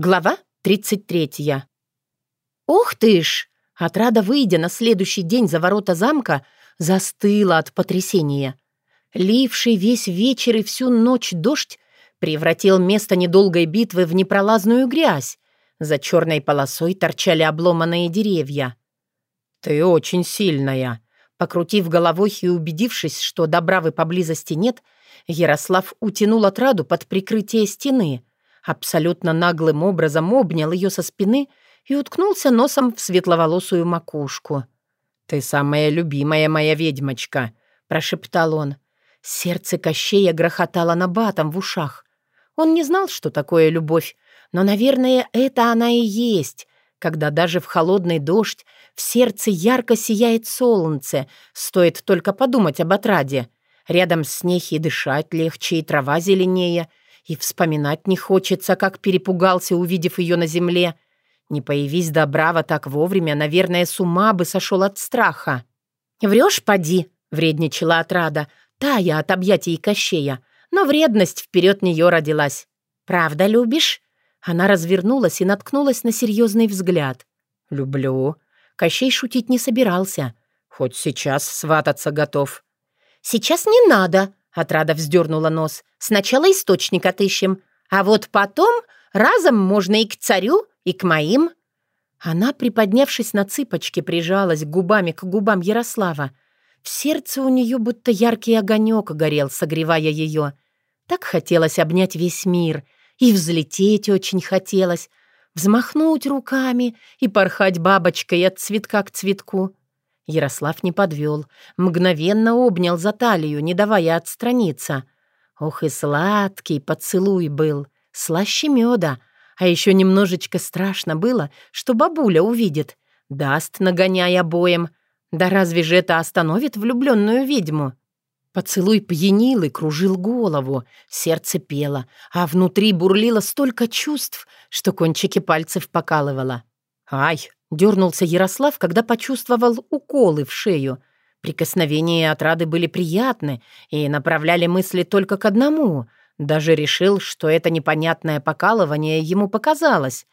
Глава 33. «Ух ты ж!» Отрада, выйдя на следующий день за ворота замка, застыла от потрясения. Ливший весь вечер и всю ночь дождь превратил место недолгой битвы в непролазную грязь. За черной полосой торчали обломанные деревья. «Ты очень сильная!» Покрутив головой и убедившись, что добравы поблизости нет, Ярослав утянул отраду под прикрытие стены — абсолютно наглым образом обнял ее со спины и уткнулся носом в светловолосую макушку. «Ты самая любимая моя ведьмочка», — прошептал он. Сердце Кощея грохотало набатом в ушах. Он не знал, что такое любовь, но, наверное, это она и есть, когда даже в холодный дождь в сердце ярко сияет солнце, стоит только подумать об отраде. Рядом с ней и дышать легче, и трава зеленее, и вспоминать не хочется, как перепугался, увидев ее на земле. Не появись Добрава так вовремя, наверное, с ума бы сошел от страха. «Врешь, поди», — вредничала отрада, тая от объятий Кощея. Но вредность вперед нее родилась. «Правда любишь?» Она развернулась и наткнулась на серьезный взгляд. «Люблю». Кощей шутить не собирался. Хоть сейчас свататься готов. «Сейчас не надо», Отрада вздернула нос. «Сначала источник отыщем, а вот потом разом можно и к царю, и к моим». Она, приподнявшись на цыпочки, прижалась губами к губам Ярослава. В сердце у нее будто яркий огонек горел, согревая ее. Так хотелось обнять весь мир, и взлететь очень хотелось, взмахнуть руками и порхать бабочкой от цветка к цветку. Ярослав не подвел, мгновенно обнял за талию, не давая отстраниться. Ох и сладкий поцелуй был, слаще меда, а еще немножечко страшно было, что бабуля увидит, даст, нагоняя обоим. Да разве же это остановит влюбленную ведьму? Поцелуй пьянил и кружил голову, сердце пело, а внутри бурлило столько чувств, что кончики пальцев покалывало. «Ай!» Дернулся Ярослав, когда почувствовал уколы в шею. Прикосновения и отрады были приятны и направляли мысли только к одному. Даже решил, что это непонятное покалывание ему показалось.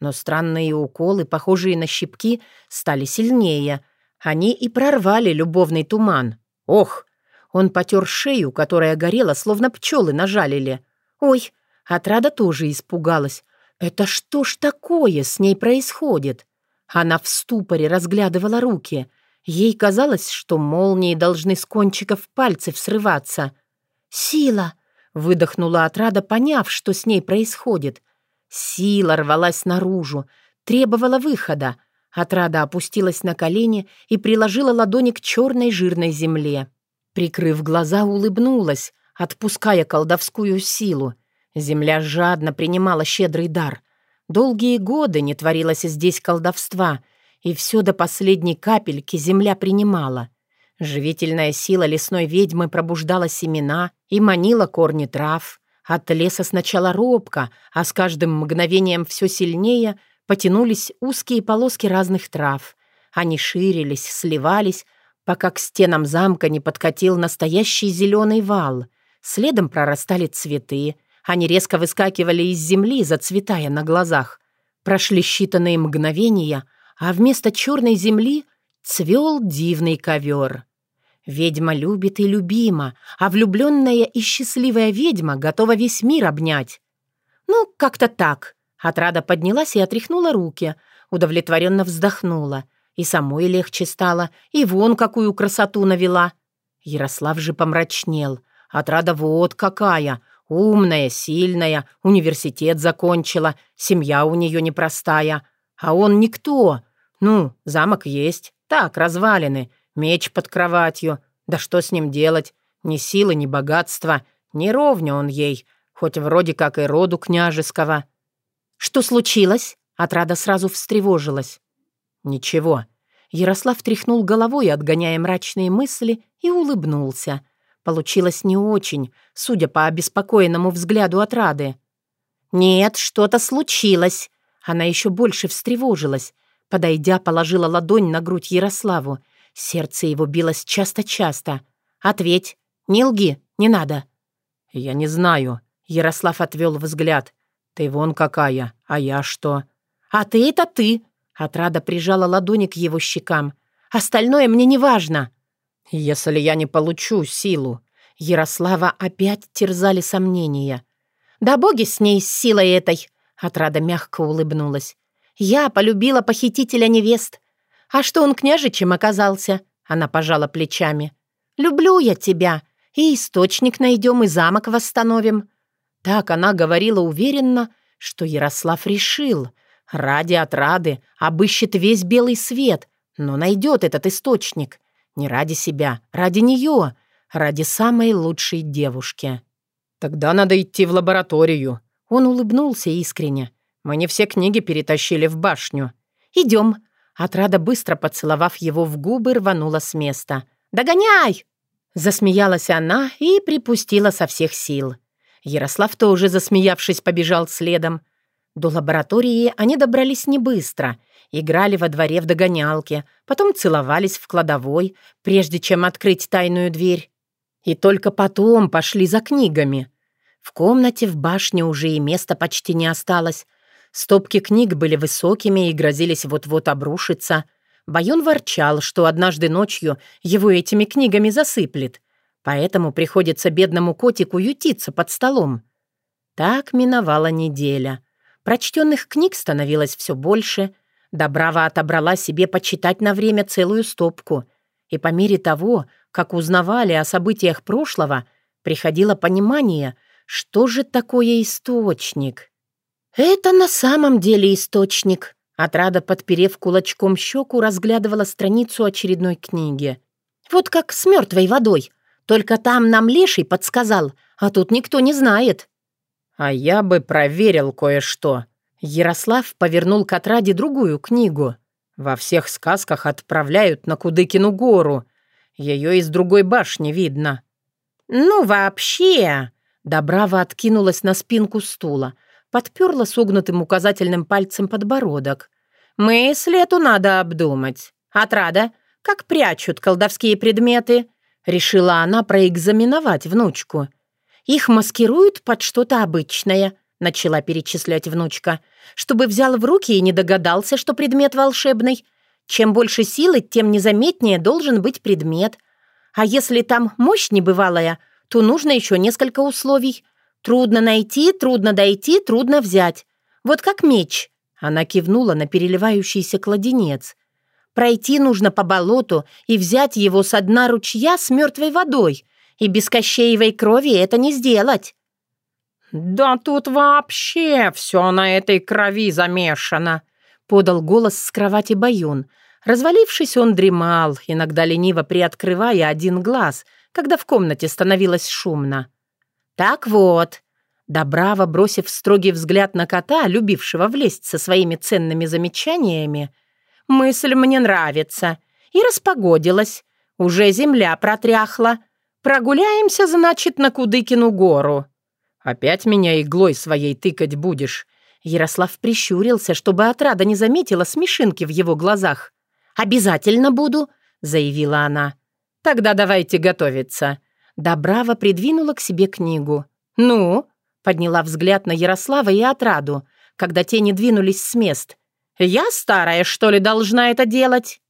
Но странные уколы, похожие на щипки, стали сильнее. Они и прорвали любовный туман. Ох! Он потер шею, которая горела, словно пчелы нажалили. Ой! Отрада тоже испугалась. Это что ж такое с ней происходит? Она в ступоре разглядывала руки. Ей казалось, что молнии должны с кончиков пальцев срываться. «Сила!» — выдохнула отрада, поняв, что с ней происходит. Сила рвалась наружу, требовала выхода. Отрада опустилась на колени и приложила ладони к черной жирной земле. Прикрыв глаза, улыбнулась, отпуская колдовскую силу. Земля жадно принимала щедрый дар — Долгие годы не творилось здесь колдовства, и все до последней капельки земля принимала. Живительная сила лесной ведьмы пробуждала семена и манила корни трав. От леса сначала робко, а с каждым мгновением все сильнее потянулись узкие полоски разных трав. Они ширились, сливались, пока к стенам замка не подкатил настоящий зеленый вал. Следом прорастали цветы — они резко выскакивали из земли, зацветая на глазах. Прошли считанные мгновения, а вместо черной земли цвел дивный ковер. Ведьма любит и любима, а влюбленная и счастливая ведьма готова весь мир обнять. Ну, как-то так. Отрада поднялась и отряхнула руки, удовлетворенно вздохнула. И самой легче стало, и вон какую красоту навела. Ярослав же помрачнел. Отрада вот какая, Умная, сильная, университет закончила, семья у нее непростая. А он никто. Ну, замок есть, так, развалины, меч под кроватью. Да что с ним делать? Ни силы, ни богатства. Не ровня он ей, хоть вроде как и роду княжеского. «Что случилось?» Отрада сразу встревожилась. «Ничего». Ярослав тряхнул головой, отгоняя мрачные мысли, и улыбнулся. Получилось не очень, судя по обеспокоенному взгляду от Рады. «Нет, что-то случилось!» Она еще больше встревожилась. Подойдя, положила ладонь на грудь Ярославу. Сердце его билось часто-часто. «Ответь! Не лги, не надо!» «Я не знаю», — Ярослав отвел взгляд. Ты вон какая, а я что? А ты это ты. Отрада прижала ладони к его щекам. Остальное мне не важно. Если я не получу силу. Ярослава опять терзали сомнения. Да боги с ней, с силой этой. Отрада мягко улыбнулась. Я полюбила похитителя невест. А что он княжичем оказался? Она пожала плечами. «Люблю я тебя. И источник найдем, и замок восстановим». Так она говорила уверенно, что Ярослав решил. Ради отрады обыщет весь белый свет, но найдет этот источник. Не ради себя, ради нее, ради самой лучшей девушки. «Тогда надо идти в лабораторию». Он улыбнулся искренне. «Мы не все книги перетащили в башню». «Идем», Отрада, быстро поцеловав его в губы, рванула с места. «Догоняй!» Засмеялась она и припустила со всех сил. Ярослав тоже, засмеявшись, побежал следом. До лаборатории они добрались не быстро, играли во дворе в догонялке, потом целовались в кладовой, прежде чем открыть тайную дверь. И только потом пошли за книгами. В комнате в башне уже и места почти не осталось, Стопки книг были высокими и грозились вот-вот обрушиться. Баюн ворчал, что однажды ночью его этими книгами засыплет, поэтому приходится бедному котику ютиться под столом. Так миновала неделя. Прочтенных книг становилось все больше. Добрава отобрала себе почитать на время целую стопку. И по мере того, как узнавали о событиях прошлого, приходило понимание, что же такое источник. «Это на самом деле источник», — отрада, подперев кулачком щеку, разглядывала страницу очередной книги. «Вот как с мертвой водой. Только там нам леший подсказал, а тут никто не знает». «А я бы проверил кое-что». Ярослав повернул к отраде другую книгу. «Во всех сказках отправляют на Кудыкину гору. Ее из другой башни видно». «Ну, вообще...» Добрава откинулась на спинку стула — подперла согнутым указательным пальцем подбородок. «Мысль эту надо обдумать. Отрада, как прячут колдовские предметы?» Решила она проэкзаменовать внучку. «Их маскируют под что-то обычное», — начала перечислять внучка, «чтобы взял в руки и не догадался, что предмет волшебный. Чем больше силы, тем незаметнее должен быть предмет. А если там мощь небывалая, то нужно еще несколько условий. Трудно найти, трудно дойти, трудно взять. Вот как меч». Она кивнула на переливающийся кладенец. «Пройти нужно по болоту и взять его со дна ручья с мертвой водой. И без кощеевой крови это не сделать». «Да тут вообще все на этой крови замешано», — подал голос с кровати Баюн. Развалившись, он дремал, иногда лениво приоткрывая один глаз, когда в комнате становилось шумно. «Так вот», Добраво, бросив строгий взгляд на кота, любившего влезть со своими ценными замечаниями, «мысль мне нравится» и распогодилась. Уже земля протряхла. Прогуляемся, значит, на Кудыкину гору. Опять меня иглой своей тыкать будешь. Ярослав прищурился, чтобы отрада не заметила смешинки в его глазах. «Обязательно буду», — заявила она. «Тогда давайте готовиться». Добрава придвинула к себе книгу. «Ну?» — подняла взгляд на Ярослава и Отраду, когда те не двинулись с мест. «Я старая, что ли, должна это делать?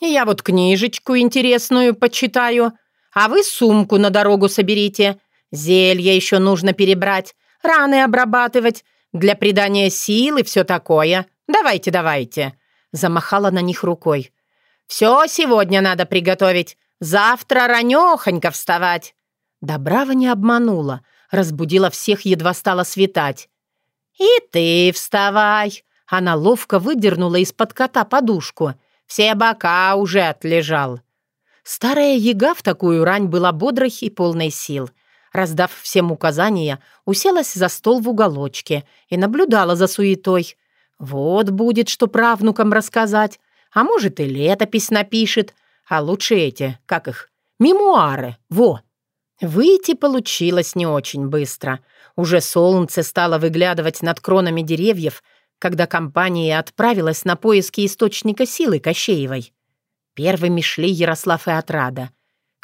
Я вот книжечку интересную почитаю, а вы сумку на дорогу соберите. Зелье еще нужно перебрать, раны обрабатывать, для придания сил и все такое. Давайте, давайте!» Замахала на них рукой. «Все сегодня надо приготовить. Завтра ранехонько вставать». Добрава не обманула, разбудила всех, едва стало светать. «И ты вставай!» Она ловко выдернула из-под кота подушку. Все бока уже отлежал. Старая яга в такую рань была бодрой и полной сил. Раздав всем указания, уселась за стол в уголочке и наблюдала за суетой. Вот будет, что правнукам рассказать. А может, и летопись напишет, а лучше эти, как их, мемуары, во. Выйти получилось не очень быстро. Уже солнце стало выглядывать над кронами деревьев, когда компания отправилась на поиски источника силы Кощеевой. Первыми шли Ярослав и Отрада.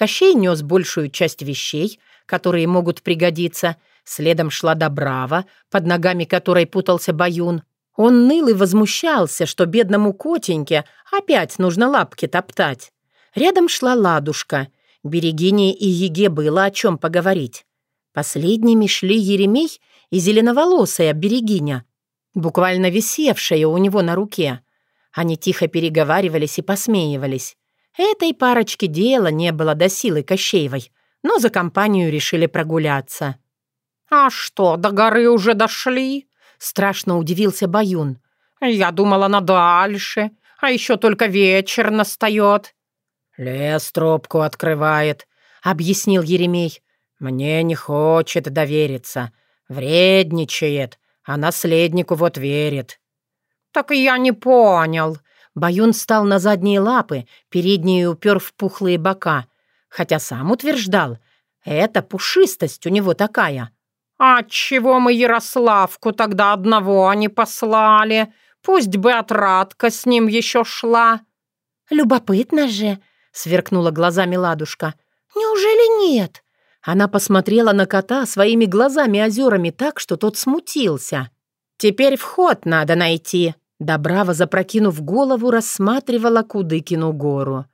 Кощей нес большую часть вещей, которые могут пригодиться, Следом шла Добрава, под ногами которой путался Баюн. Он ныл и возмущался, что бедному котеньке опять нужно лапки топтать. Рядом шла Ладушка. Берегине и Еге было о чем поговорить. Последними шли Еремей и зеленоволосая Берегиня, буквально висевшая у него на руке. Они тихо переговаривались и посмеивались. Этой парочке дела не было до силы Кощеевой, но за компанию решили прогуляться. «А что, до горы уже дошли?» — страшно удивился Баюн. «Я думала, на дальше, а еще только вечер настает». «Лес тропку открывает», — объяснил Еремей. «Мне не хочет довериться. Вредничает, а наследнику вот верит». «Так я не понял». Баюн встал на задние лапы, передние упер в пухлые бока, хотя сам утверждал, это пушистость у него такая. «А чего мы Ярославку тогда одного не послали? Пусть бы отрадка с ним еще шла». «Любопытно же», — сверкнула глазами ладушка. «Неужели нет?» Она посмотрела на кота своими глазами-озерами так, что тот смутился. «Теперь вход надо найти», Добрава, запрокинув голову, рассматривала Кудыкину гору.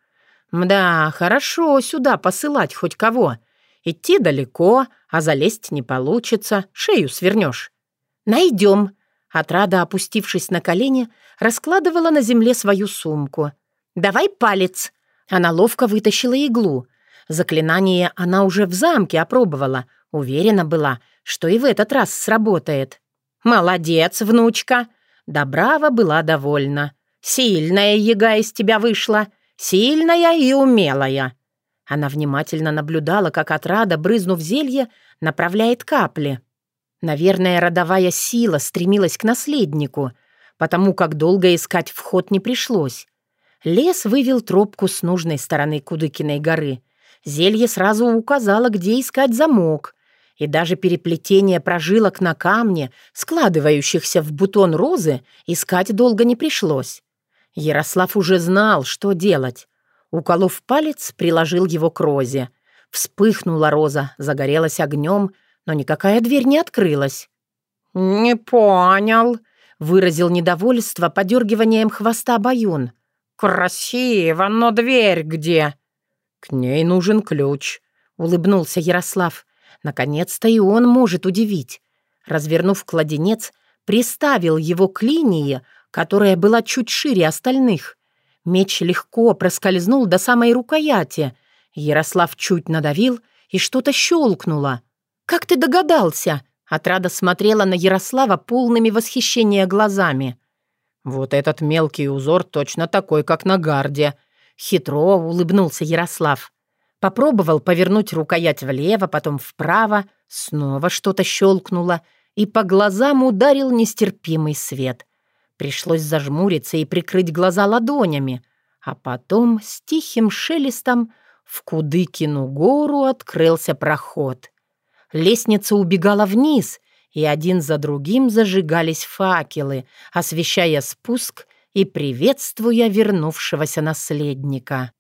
«Мда, хорошо сюда посылать хоть кого. Идти далеко, а залезть не получится, шею свернешь». «Найдем», — отрада, опустившись на колени, раскладывала на земле свою сумку. «Давай палец». Она ловко вытащила иглу. Заклинание она уже в замке опробовала, уверена была, что и в этот раз сработает. «Молодец, внучка!» Добрава была довольна. «Сильная яга из тебя вышла, сильная и умелая». Она внимательно наблюдала, как отрада, брызнув зелье, направляет капли. Наверное, родовая сила стремилась к наследнику, потому как долго искать вход не пришлось. Лес вывел тропку с нужной стороны Кудыкиной горы. Зелье сразу указало, где искать замок и даже переплетение прожилок на камне, складывающихся в бутон розы, искать долго не пришлось. Ярослав уже знал, что делать. Уколов палец, приложил его к розе. Вспыхнула роза, загорелась огнем, но никакая дверь не открылась. «Не понял», — выразил недовольство подергиванием хвоста Баюн. «Красиво, но дверь где?» «К ней нужен ключ», — улыбнулся Ярослав. Наконец-то и он может удивить. Развернув кладенец, приставил его к линии, которая была чуть шире остальных. Меч легко проскользнул до самой рукояти. Ярослав чуть надавил, и что-то щелкнуло. «Как ты догадался?» Отрада смотрела на Ярослава полными восхищения глазами. «Вот этот мелкий узор точно такой, как на гарде», — хитро улыбнулся Ярослав. Попробовал повернуть рукоять влево, потом вправо, снова что-то щелкнуло, и по глазам ударил нестерпимый свет. Пришлось зажмуриться и прикрыть глаза ладонями, а потом с тихим шелестом в Кудыкину гору открылся проход. Лестница убегала вниз, и один за другим зажигались факелы, освещая спуск и приветствуя вернувшегося наследника.